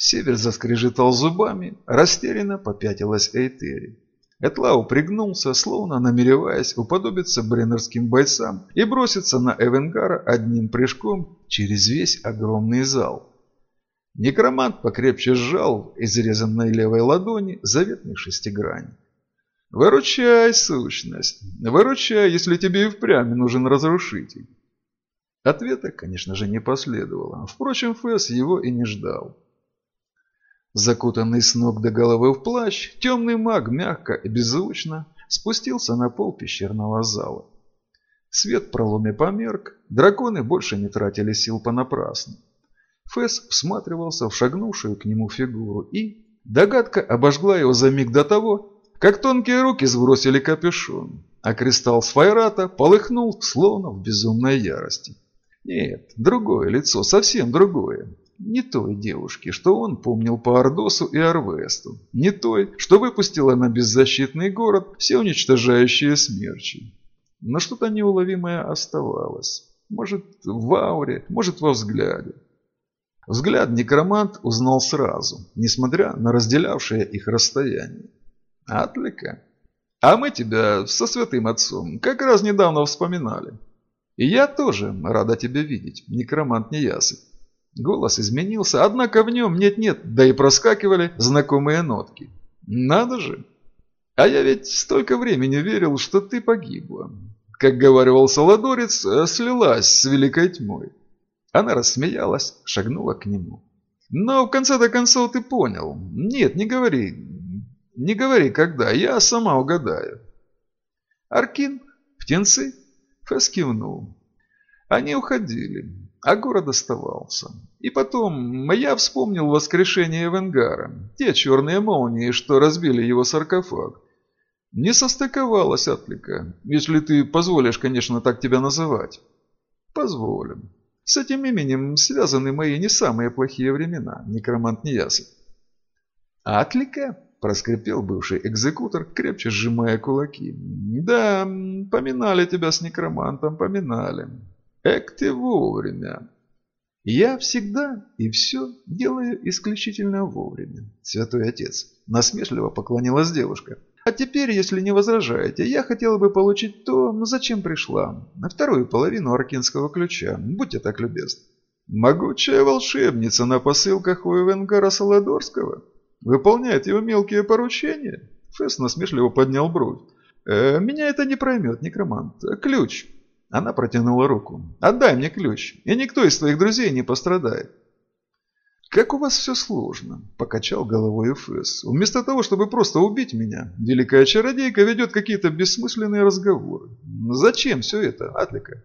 Север заскрежетал зубами, растерянно попятилась Эйтери. Этлау пригнулся, словно намереваясь уподобиться бреннерским бойцам и броситься на Эвенгара одним прыжком через весь огромный зал. Некромант покрепче сжал изрезанной левой ладони заветный шестигрань. «Выручай, сущность! Выручай, если тебе и впрямь нужен разрушитель!» Ответа, конечно же, не последовало. Впрочем, Фэс его и не ждал. Закутанный с ног до головы в плащ, темный маг мягко и беззвучно спустился на пол пещерного зала. Свет проломе померк, драконы больше не тратили сил понапрасну. Фэс всматривался в шагнувшую к нему фигуру и... Догадка обожгла его за миг до того, как тонкие руки сбросили капюшон, а кристалл с файрата полыхнул, словно в безумной ярости. Нет, другое лицо, совсем другое. Не той девушки, что он помнил по Ордосу и Арвесту. Не той, что выпустила на беззащитный город все уничтожающие смерчи. Но что-то неуловимое оставалось. Может, в ауре, может, во взгляде. Взгляд некромант узнал сразу, несмотря на разделявшее их расстояние. «Атлика? А мы тебя со святым отцом как раз недавно вспоминали. И я тоже рада тебя видеть, некромант неясыть. Голос изменился, однако в нем нет-нет, да и проскакивали знакомые нотки. Надо же! А я ведь столько времени верил, что ты погибла. Как говаривал Солодорец, слилась с великой тьмой. Она рассмеялась, шагнула к нему. Но в конце-то концов ты понял. Нет, не говори. Не говори, когда. Я сама угадаю. Аркин? Птенцы? Фэс кивнул. Они уходили а город оставался. И потом, я вспомнил воскрешение Эвенгара, те черные молнии, что разбили его саркофаг. Не состыковалась Атлика, если ты позволишь, конечно, так тебя называть. Позволим. С этим именем связаны мои не самые плохие времена, некромант неясен. Атлика? Проскрипел бывший экзекутор, крепче сжимая кулаки. «Да, поминали тебя с некромантом, поминали. Эк ты вовремя. Я всегда и все делаю исключительно вовремя, святой отец. Насмешливо поклонилась девушка. А теперь, если не возражаете, я хотела бы получить то, зачем пришла. На вторую половину аркинского ключа. Будьте так любезны. Могучая волшебница на посылках у Эвенгара Саладорского? Выполняет его мелкие поручения? Фесс насмешливо поднял бровь. «Э, «Меня это не проймет, некромант. Ключ. Она протянула руку. «Отдай мне ключ, и никто из твоих друзей не пострадает». «Как у вас все сложно», – покачал головой Эфес. «Вместо того, чтобы просто убить меня, великая чародейка ведет какие-то бессмысленные разговоры. Зачем все это, Атлика?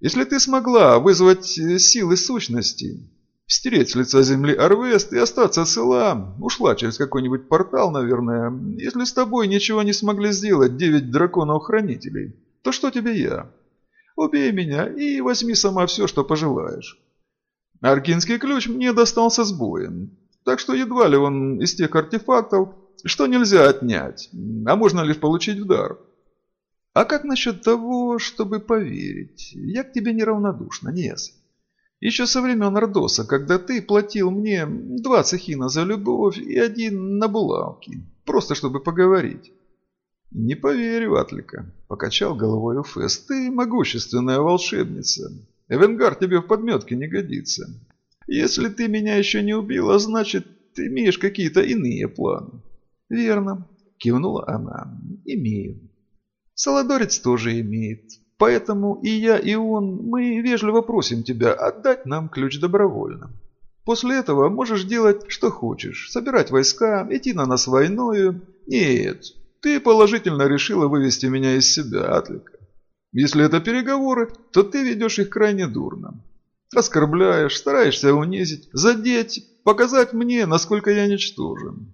Если ты смогла вызвать силы сущности, стереть с лица земли Арвест и остаться цела, ушла через какой-нибудь портал, наверное, если с тобой ничего не смогли сделать девять драконов-хранителей, то что тебе я?» Убей меня и возьми сама все, что пожелаешь. Аркинский ключ мне достался с боем, так что едва ли он из тех артефактов, что нельзя отнять, а можно лишь получить в дар. А как насчет того, чтобы поверить? Я к тебе неравнодушна, Нес. Еще со времен Ордоса, когда ты платил мне два цехина за любовь и один на булавки, просто чтобы поговорить. «Не поверю, Атлика», – покачал головой Уфес. «Ты могущественная волшебница. Эвенгар тебе в подметке не годится. Если ты меня еще не убила, значит, ты имеешь какие-то иные планы». «Верно», – кивнула она. «Имею». «Солодорец тоже имеет. Поэтому и я, и он, мы вежливо просим тебя отдать нам ключ добровольно. После этого можешь делать, что хочешь. Собирать войска, идти на нас войною. Нет, ты положительно решила вывести меня из себя, Атлика. Если это переговоры, то ты ведешь их крайне дурно. Оскорбляешь, стараешься унизить, задеть, показать мне, насколько я ничтожен.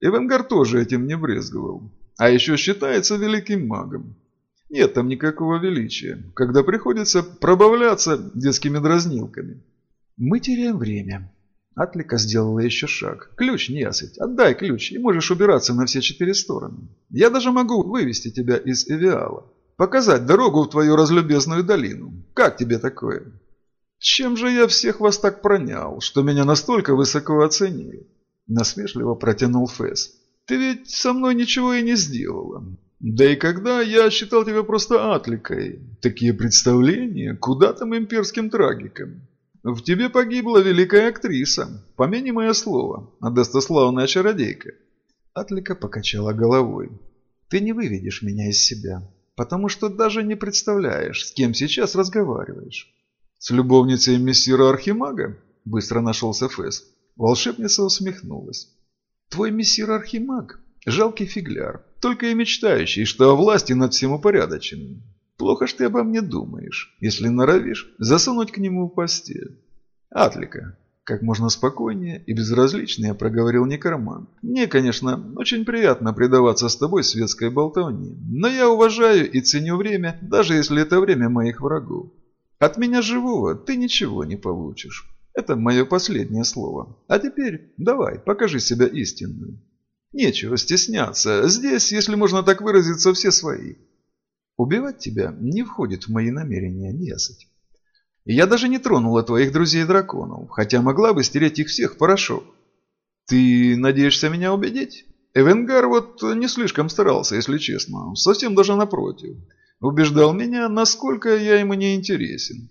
Эвенгар тоже этим не брезговал. А еще считается великим магом. Нет там никакого величия, когда приходится пробавляться детскими дразнилками. Мы теряем время. Атлика сделала еще шаг. «Ключ, неясыть, отдай ключ, и можешь убираться на все четыре стороны. Я даже могу вывести тебя из Эвиала. Показать дорогу в твою разлюбезную долину. Как тебе такое?» Чем же я всех вас так пронял, что меня настолько высоко оценили? Насмешливо протянул Фэс. Ты ведь со мной ничего и не сделала. Да и когда я считал тебя просто атликой, такие представления, куда там имперским трагикам. В тебе погибла великая актриса, помяни мое слово, достославная чародейка. Атлика покачала головой. Ты не выведешь меня из себя, потому что даже не представляешь, с кем сейчас разговариваешь. С любовницей мессира Архимага? Быстро нашелся Фэс. Волшебница усмехнулась. Твой мессир Архимаг – жалкий фигляр, только и мечтающий, что о власти над всем упорядоченным. Плохо ж ты обо мне думаешь, если норовишь засунуть к нему в постель. Атлика, как можно спокойнее и безразличнее проговорил некроман. Мне, конечно, очень приятно предаваться с тобой светской болтовне, но я уважаю и ценю время, даже если это время моих врагов. От меня живого ты ничего не получишь. Это мое последнее слово. А теперь давай, покажи себя истинным. Нечего стесняться. Здесь, если можно так выразиться, все свои. Убивать тебя не входит в мои намерения, Несать. Я даже не тронула твоих друзей-драконов, хотя могла бы стереть их всех в порошок. Ты надеешься меня убедить? Эвенгар вот не слишком старался, если честно. Совсем даже напротив. Убеждал меня, насколько я ему не интересен.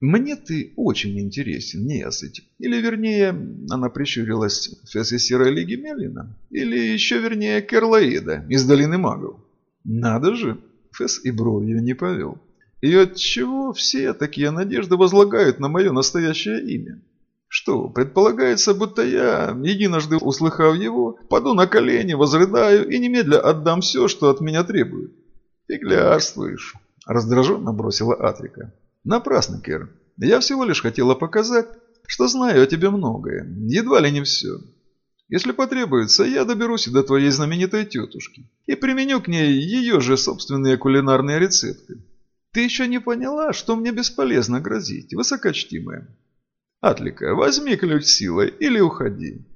Мне ты очень интересен, Неосыть. Или, вернее, она прищурилась Фесси Серой Лиги Мелина. Или еще вернее Керлаида из Долины Магов. Надо же, Фесс и бровью не повел. И отчего все такие надежды возлагают на мое настоящее имя? Что, предполагается, будто я, единожды услыхав его, паду на колени, возрыдаю и немедля отдам все, что от меня требуют? «Фиглярствуешь», – раздраженно бросила Атрика. «Напрасно, Кер. Я всего лишь хотела показать, что знаю о тебе многое, едва ли не все. Если потребуется, я доберусь до твоей знаменитой тетушки и применю к ней ее же собственные кулинарные рецепты. Ты еще не поняла, что мне бесполезно грозить, высокочтимая. Атлика, возьми ключ силой или уходи.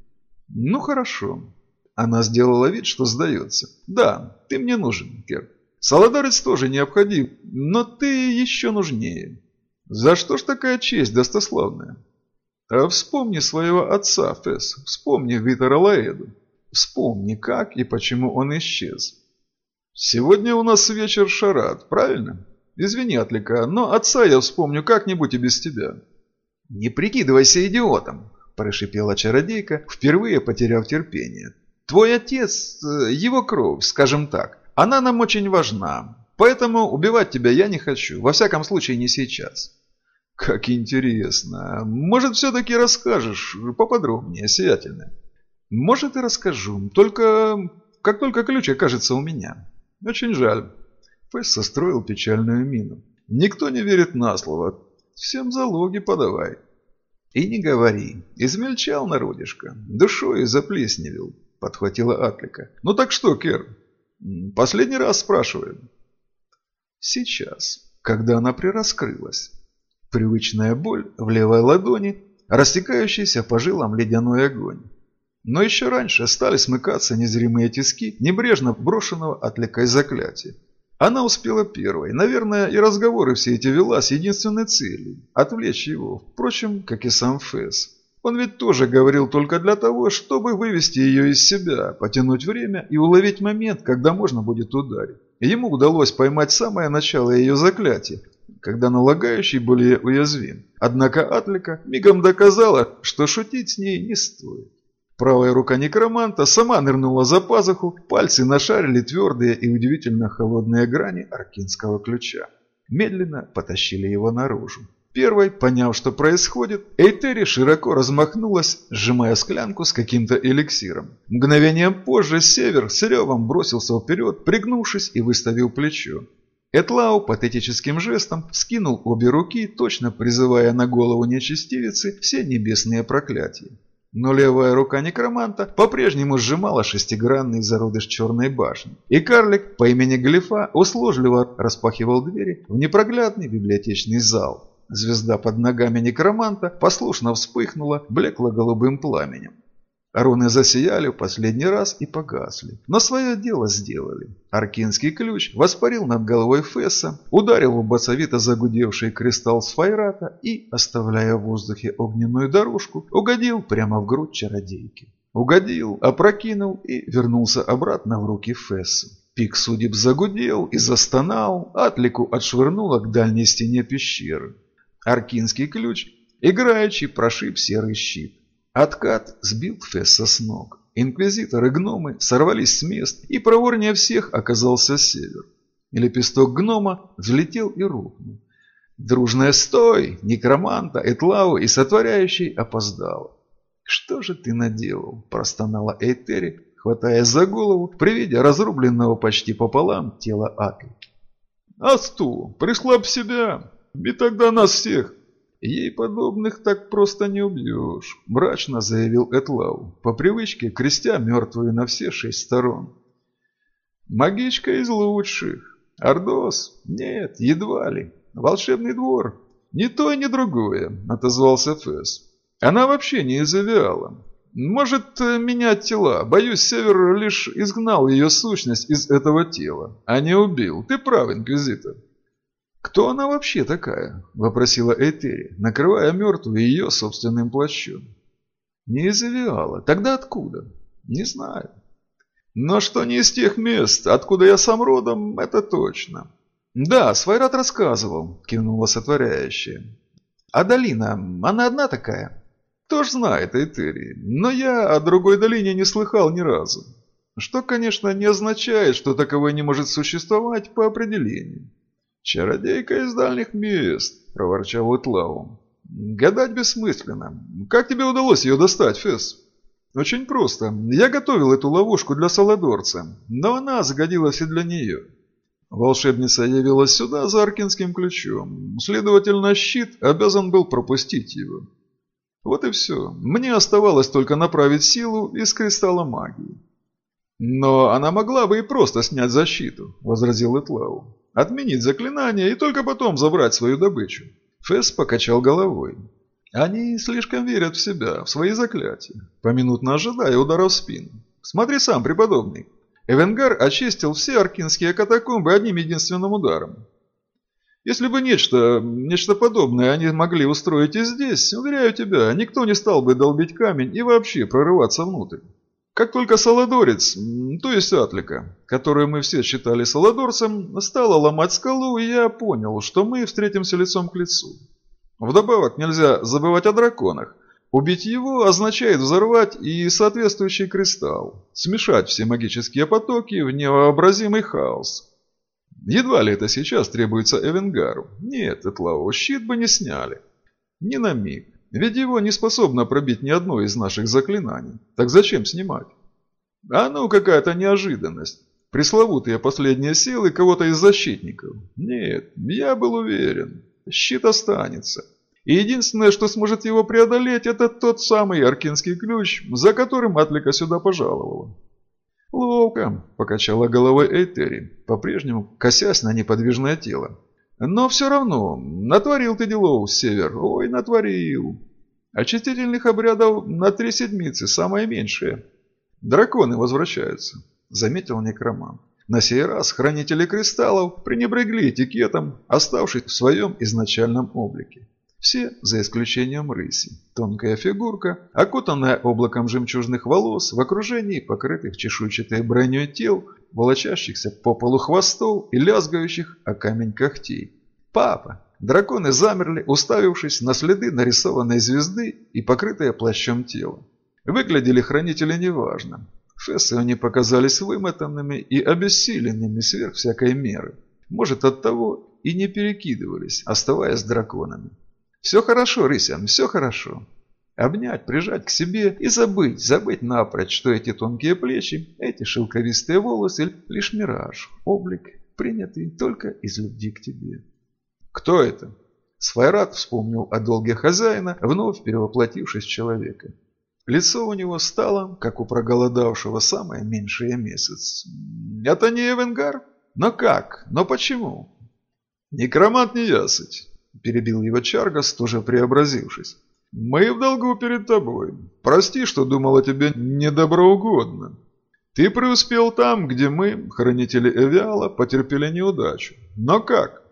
Ну хорошо. Она сделала вид, что сдается. Да, ты мне нужен, Кер. Солодарец тоже необходим, но ты еще нужнее. За что ж такая честь достославная? А вспомни своего отца, Фесс, вспомни Витера Лаэду. Вспомни, как и почему он исчез. Сегодня у нас вечер шарат, правильно? Извини, Атлика, но отца я вспомню как-нибудь и без тебя. Не прикидывайся идиотом, прошипела чародейка, впервые потеряв терпение. Твой отец, э, его кровь, скажем так, она нам очень важна, поэтому убивать тебя я не хочу, во всяком случае не сейчас». «Как интересно. Может, все-таки расскажешь поподробнее, сиятельно?» «Может, и расскажу, только как только ключ окажется у меня. Очень жаль». Фэс состроил печальную мину. «Никто не верит на слово. Всем залоги подавай». «И не говори. Измельчал народишко. Душой заплесневел», — подхватила Атлика. «Ну так что, Кер, Последний раз спрашиваем. Сейчас, когда она прираскрылась. Привычная боль в левой ладони, растекающийся по жилам ледяной огонь. Но еще раньше стали смыкаться незримые тиски небрежно брошенного отвлекая заклятия. Она успела первой. Наверное, и разговоры все эти вела с единственной целью – отвлечь его, впрочем, как и сам Фэс. Он ведь тоже говорил только для того, чтобы вывести ее из себя, потянуть время и уловить момент, когда можно будет ударить. Ему удалось поймать самое начало ее заклятия, когда налагающий более уязвим. Однако Атлика мигом доказала, что шутить с ней не стоит. Правая рука некроманта сама нырнула за пазуху, пальцы нашарили твердые и удивительно холодные грани аркинского ключа. Медленно потащили его наружу. Первой, поняв, что происходит, Эйтери широко размахнулась, сжимая склянку с каким-то эликсиром. Мгновением позже Север с ревом бросился вперед, пригнувшись и выставил плечо. Этлау патетическим жестом скинул обе руки, точно призывая на голову нечестивицы все небесные проклятия. Но левая рука некроманта по-прежнему сжимала шестигранный зародыш черной башни. И карлик по имени Глифа услужливо распахивал двери в непроглядный библиотечный зал. Звезда под ногами некроманта послушно вспыхнула блекло-голубым пламенем. Руны засияли в последний раз и погасли. Но свое дело сделали. Аркинский ключ воспарил над головой Фесса, ударил в басовито загудевший кристалл сфайрата и, оставляя в воздухе огненную дорожку, угодил прямо в грудь чародейки. Угодил, опрокинул и вернулся обратно в руки Фесса. Пик судеб загудел и застонал, Атлику отшвырнуло к дальней стене пещеры. Аркинский ключ, играючи, прошиб серый щит. Откат сбил Фесса с ног. Инквизиторы гномы сорвались с мест, и проворнее всех оказался север. Лепесток гнома взлетел и рухнул. Дружная «Стой!» некроманта, Этлау и сотворяющий опоздала. «Что же ты наделал?» – простонала Эйтери, хватая за голову при виде разрубленного почти пополам тела Атлики. «Асту, пришла б себя, и тогда нас всех «Ей подобных так просто не убьешь», – мрачно заявил Этлау, по привычке крестя мертвую на все шесть сторон. «Магичка из лучших. Ордос? Нет, едва ли. Волшебный двор? Ни то, ни другое», – отозвался Фэс. «Она вообще не из Авиала. Может менять тела. Боюсь, Север лишь изгнал ее сущность из этого тела, а не убил. Ты прав, Инквизитор». «Кто она вообще такая?» – вопросила Этери, накрывая мертвую ее собственным плащом. «Не из Авиала. Тогда откуда?» «Не знаю». «Но что не из тех мест, откуда я сам родом, это точно». «Да, Свайрат рассказывал», – кивнула сотворяющая. «А долина, она одна такая?» «Кто ж знает, Этери, но я о другой долине не слыхал ни разу. Что, конечно, не означает, что таковой не может существовать по определению». «Чародейка из дальних мест», – проворчал Утлау. «Гадать бессмысленно. Как тебе удалось ее достать, Фесс?» «Очень просто. Я готовил эту ловушку для Саладорца, но она загодилась и для нее». Волшебница явилась сюда за аркинским ключом. Следовательно, щит обязан был пропустить его. Вот и все. Мне оставалось только направить силу из кристалла магии. «Но она могла бы и просто снять защиту», – возразил Этлау. Отменить заклинание и только потом забрать свою добычу. Фесс покачал головой. Они слишком верят в себя, в свои заклятия, поминутно ожидая удара в спину. Смотри сам, преподобный. Эвенгар очистил все аркинские катакомбы одним единственным ударом. Если бы нечто, нечто подобное они могли устроить и здесь, уверяю тебя, никто не стал бы долбить камень и вообще прорываться внутрь. Как только Саладорец, то есть Атлика, которую мы все считали Саладорцем, стала ломать скалу, я понял, что мы встретимся лицом к лицу. Вдобавок нельзя забывать о драконах. Убить его означает взорвать и соответствующий кристалл, смешать все магические потоки в невообразимый хаос. Едва ли это сейчас требуется Эвенгару. Нет, Этлау, щит бы не сняли. Ни на миг. Ведь его не способно пробить ни одно из наших заклинаний. Так зачем снимать? А ну, какая-то неожиданность. Пресловутые последние силы кого-то из защитников. Нет, я был уверен. Щит останется. И единственное, что сможет его преодолеть, это тот самый аркинский ключ, за которым Атлика сюда пожаловала. «Ловко», – покачала головой Эйтери, по-прежнему косясь на неподвижное тело. «Но все равно, натворил ты делов, Север, ой, натворил. Очистительных обрядов на три седмицы, самое меньшее. Драконы возвращаются, заметил некроман. На сей раз хранители кристаллов пренебрегли этикетом, оставшись в своем изначальном облике. Все, за исключением рыси. Тонкая фигурка, окутанная облаком жемчужных волос, в окружении покрытых чешуйчатой броней тел, волочащихся по полу хвостов и лязгающих о камень когтей. «Папа!» Драконы замерли, уставившись на следы нарисованной звезды и покрытое плащом тело. Выглядели хранители неважно. Фессы они показались вымотанными и обессиленными сверх всякой меры. Может, от того и не перекидывались, оставаясь драконами. «Все хорошо, Рысян, все хорошо». Обнять, прижать к себе и забыть, забыть напрочь, что эти тонкие плечи, эти шелковистые волосы – лишь мираж, облик, принятый только из любви к тебе. «Кто это?» Сфайрат вспомнил о долге хозяина, вновь перевоплотившись в человека. Лицо у него стало, как у проголодавшего, самое меньшее месяц. «Это не Эвенгар? Но как? Но почему?» «Некромант не ясыть», – перебил его Чаргас, тоже преобразившись. Мы в долгу перед тобой. Прости, что думал о тебе недоброугодно. Ты преуспел там, где мы, хранители Эвиала, потерпели неудачу. Но как?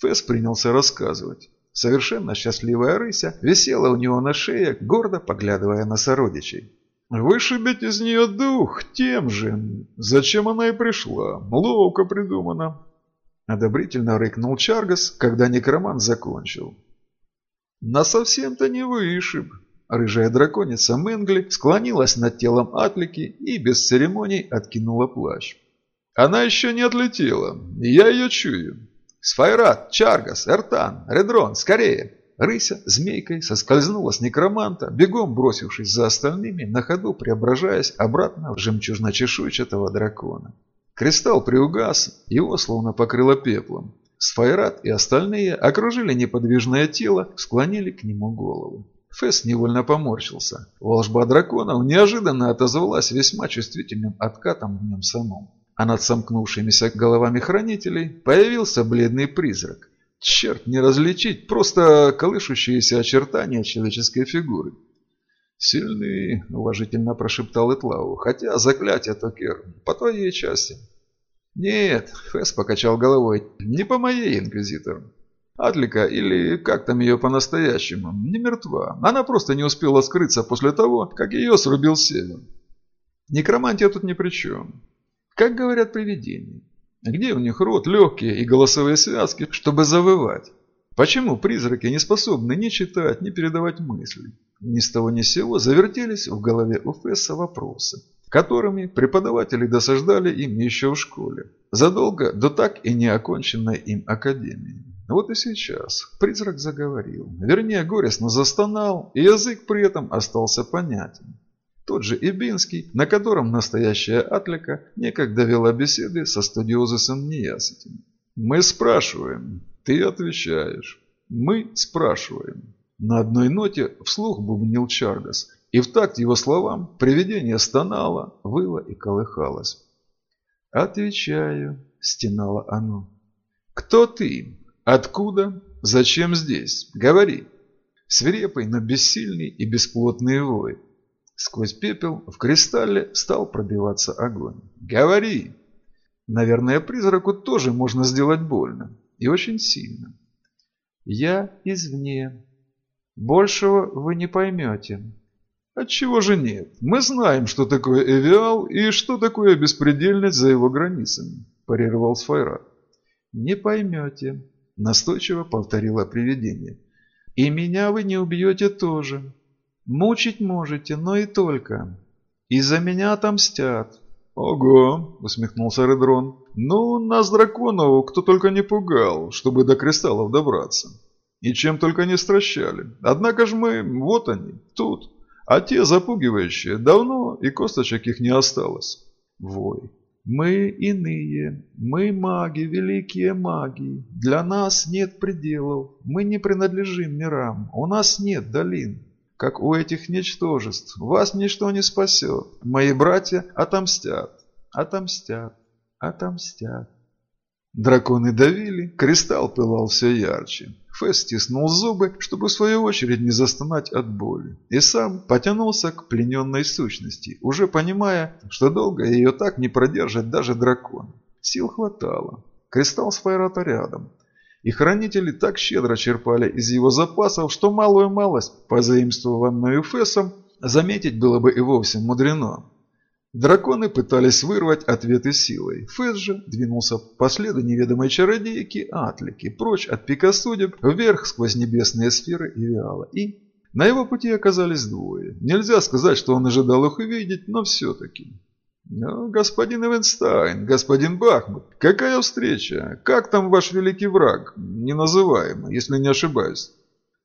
Фэс принялся рассказывать. Совершенно счастливая рыся висела у него на шее, гордо поглядывая на сородичей. «Вышибить из нее дух тем же. Зачем она и пришла? Ловко придумано». Одобрительно рыкнул Чаргас, когда некромант закончил. «На совсем-то не вышиб». Рыжая драконица Мэнгли склонилась над телом Атлики и без церемоний откинула плащ. «Она еще не отлетела. Я ее чую. Сфайрат, Чаргас, Эртан, Редрон, скорее!» Рыся змейкой соскользнула с некроманта, бегом бросившись за остальными, на ходу преображаясь обратно в жемчужно-чешуйчатого дракона. Кристалл приугас, его словно покрыло пеплом. Сфайрат и остальные окружили неподвижное тело, склонили к нему головы. Фесс невольно поморщился. Волжба драконов неожиданно отозвалась весьма чувствительным откатом в нем самом. А над сомкнувшимися головами хранителей появился бледный призрак. Черт, не различить, просто колышущиеся очертания человеческой фигуры. «Сильный», — уважительно прошептал Этлау, «хотя заклятие Токер по твоей части». «Нет», — Фесс покачал головой, — «не по моей, Инквизитор. Атлика, или как там ее по-настоящему, не мертва. Она просто не успела скрыться после того, как ее срубил Север. Некромантия тут ни при чем. Как говорят привидения. Где у них рот, легкие и голосовые связки, чтобы завывать? Почему призраки не способны ни читать, ни передавать мысли? Ни с того ни с сего завертелись в голове у Фесса вопросы, которыми преподаватели досаждали им еще в школе, задолго до так и не оконченной им академии. Вот и сейчас призрак заговорил, вернее горестно застонал, и язык при этом остался понятен. Тот же Ибинский, на котором настоящая Атлика некогда вела беседы со студиозусом Неясытем. «Мы спрашиваем, ты отвечаешь. Мы спрашиваем». На одной ноте вслух бубнил Чаргас, и в такт его словам привидение стонало, выло и колыхалось. «Отвечаю», — стенало оно. «Кто ты? Откуда? Зачем здесь? Говори!» Свирепый, но бессильный и бесплотный вой. Сквозь пепел в кристалле стал пробиваться огонь. «Говори!» Наверное, призраку тоже можно сделать больно. И очень сильно. «Я извне», Большего вы не поймете. Отчего же нет? Мы знаем, что такое Эвиал и что такое беспредельность за его границами, парировал Сфайрат. Не поймете, настойчиво повторило привидение. И меня вы не убьете тоже. Мучить можете, но и только. И за меня отомстят. «Ого!» – усмехнулся Редрон. «Ну, нас, драконов, кто только не пугал, чтобы до кристаллов добраться. И чем только не стращали. Однако же мы, вот они, тут. А те запугивающие, давно и косточек их не осталось. Вой. Мы иные, мы маги, великие маги. Для нас нет пределов, мы не принадлежим мирам, у нас нет долин. Как у этих ничтожеств, вас ничто не спасет. Мои братья отомстят, отомстят, отомстят. Драконы давили, кристалл пылал все ярче. Фэс стиснул зубы, чтобы в свою очередь не застонать от боли, и сам потянулся к плененной сущности, уже понимая, что долго ее так не продержит даже дракон. Сил хватало. Кристалл с Файрата рядом. И хранители так щедро черпали из его запасов, что малую малость, позаимствованную Фэсом, заметить было бы и вовсе мудрено. Драконы пытались вырвать ответы силой. Фесс же двинулся по следу неведомой чародейки Атлики, прочь от пика судеб, вверх сквозь небесные сферы Эвиала. И на его пути оказались двое. Нельзя сказать, что он ожидал их увидеть, но все-таки. «Ну, господин Эвенстайн, господин Бахмут, какая встреча? Как там ваш великий враг? Неназываемый, если не ошибаюсь».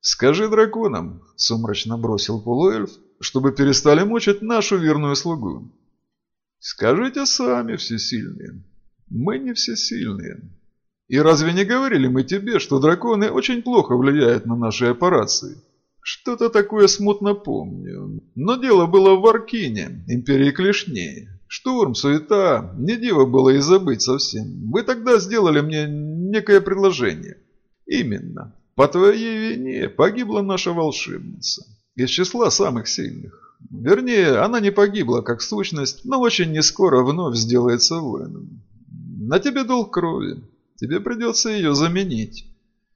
«Скажи драконам», — сумрачно бросил полуэльф, «чтобы перестали мучить нашу верную слугу. Скажите сами, всесильные. Мы не всесильные. И разве не говорили мы тебе, что драконы очень плохо влияют на наши операции? Что-то такое смутно помню. Но дело было в Аркине, империи клешней. Штурм, суета, не диво было и забыть совсем. Вы тогда сделали мне некое предложение. Именно. По твоей вине погибла наша волшебница. Из числа самых сильных. Вернее, она не погибла как сущность, но очень нескоро вновь сделается воином. На тебе долг крови. Тебе придется ее заменить.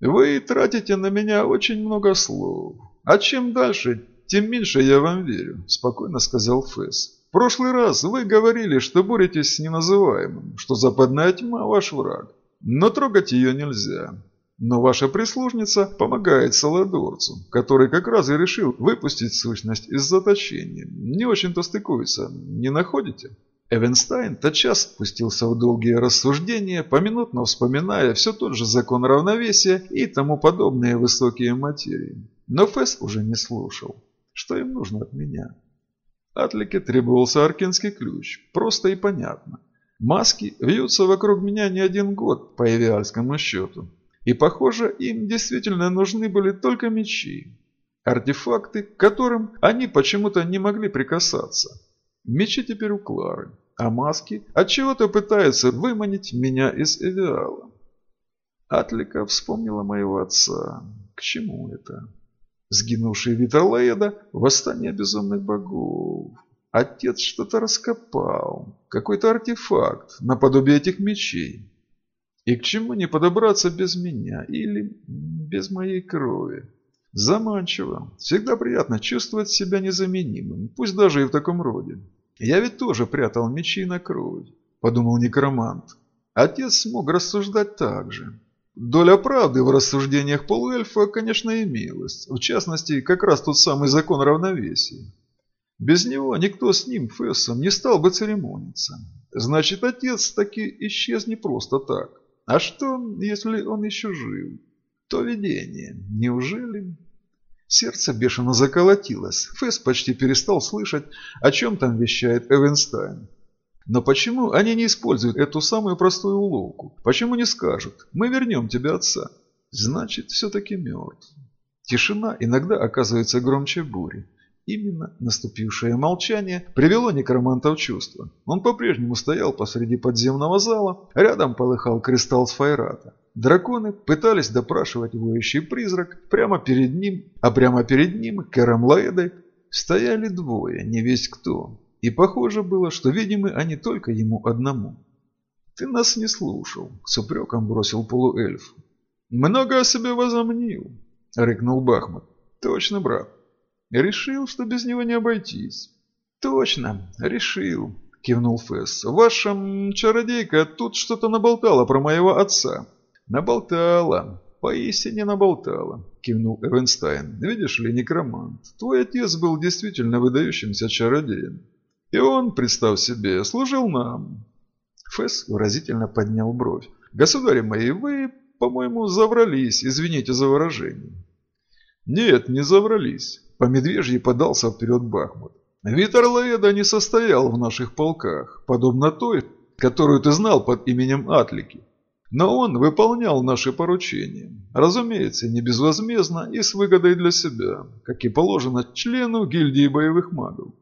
Вы тратите на меня очень много слов. А чем дальше, тем меньше я вам верю», – спокойно сказал Фэс. «В прошлый раз вы говорили, что боретесь с неназываемым, что западная тьма – ваш враг. Но трогать ее нельзя. Но ваша прислужница помогает Саладорцу, который как раз и решил выпустить сущность из заточения. Не очень-то стыкуется, не находите?» Эвенстайн тотчас спустился в долгие рассуждения, поминутно вспоминая все тот же закон равновесия и тому подобные высокие материи. Но Фесс уже не слушал. Что им нужно от меня? Атлике требовался аркинский ключ, просто и понятно. Маски вьются вокруг меня не один год по эвиальскому счету. И, похоже, им действительно нужны были только мечи. Артефакты, к которым они почему-то не могли прикасаться. Мечи теперь у Клары, а маски отчего-то пытаются выманить меня из Эвиала. Атлика вспомнила моего отца. К чему это? Сгинувший Витерледа, восстание безумных богов. Отец что-то раскопал, какой-то артефакт, наподобие этих мечей. И к чему не подобраться без меня или без моей крови? Заманчиво. Всегда приятно чувствовать себя незаменимым, пусть даже и в таком роде. Я ведь тоже прятал мечи на кровь, подумал некромант. Отец смог рассуждать так же. Доля правды в рассуждениях полуэльфа, конечно, имелась. В частности, как раз тот самый закон равновесия. Без него никто с ним, Фессом, не стал бы церемониться. Значит, отец таки исчез не просто так. А что, если он еще жив? То видение. Неужели? Сердце бешено заколотилось. Фесс почти перестал слышать, о чем там вещает Эвенстайн. Но почему они не используют эту самую простую уловку? Почему не скажут «мы вернем тебе отца»? Значит, все-таки мертв. Тишина иногда оказывается громче бури. Именно наступившее молчание привело некроманта в чувство. Он по-прежнему стоял посреди подземного зала, рядом полыхал кристалл сфайрата. Драконы пытались допрашивать воющий призрак прямо перед ним, а прямо перед ним, Кэром Лаэдой, стояли двое, не весь кто. И похоже было, что видимы они только ему одному. «Ты нас не слушал», — с упреком бросил полуэльф. «Много о себе возомнил», — рыкнул Бахмут. «Точно, брат. Решил, что без него не обойтись. Точно, решил, кивнул Фесс. Ваша чародейка тут что-то наболтала про моего отца. Наболтала. Поистине наболтала, кивнул Эвенстайн. Видишь ли, некромант, твой отец был действительно выдающимся чародеем. И он, представь себе, служил нам. Фесс выразительно поднял бровь. Государи мои, вы, по-моему, заврались, извините за выражение. Нет, не заврались. По медвежьи подался вперед Бахмут. Витер Лаэда не состоял в наших полках, подобно той, которую ты знал под именем Атлики. Но он выполнял наши поручения. Разумеется, не безвозмездно и с выгодой для себя, как и положено члену гильдии боевых магов.